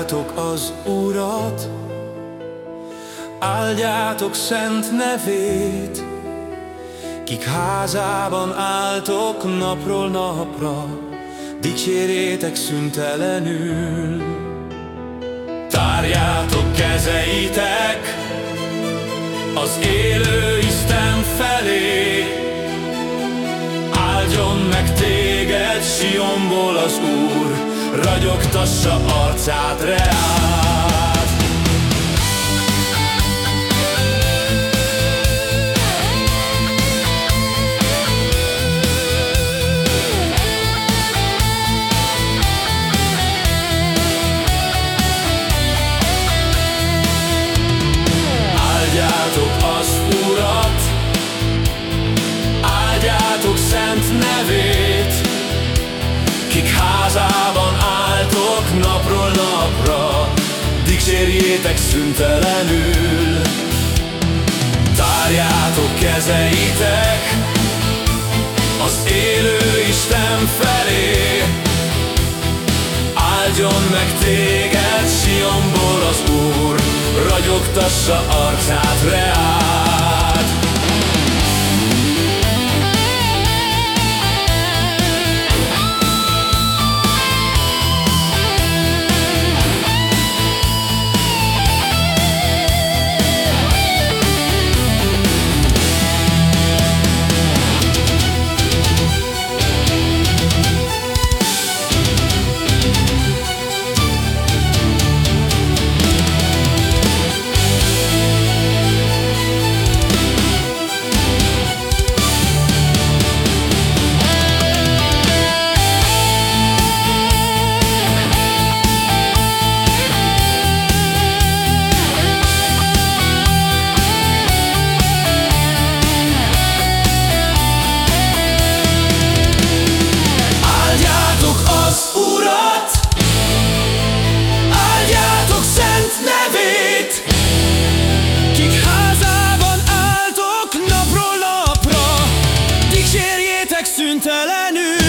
Áldjátok az Urat, áldjátok szent nevét, Kik házában álltok napról napra, dicsérjétek szüntelenül. Tárjátok kezeitek az élő Isten felé, áldjon meg téged Sionból az Úr, ragyogtassa arcát dicsérjétek szüntelenül. Tárjátok kezeitek az élő Isten felé. Áldjon meg téged Sionból az Úr, ragyogtassa arcát reál szüntelenül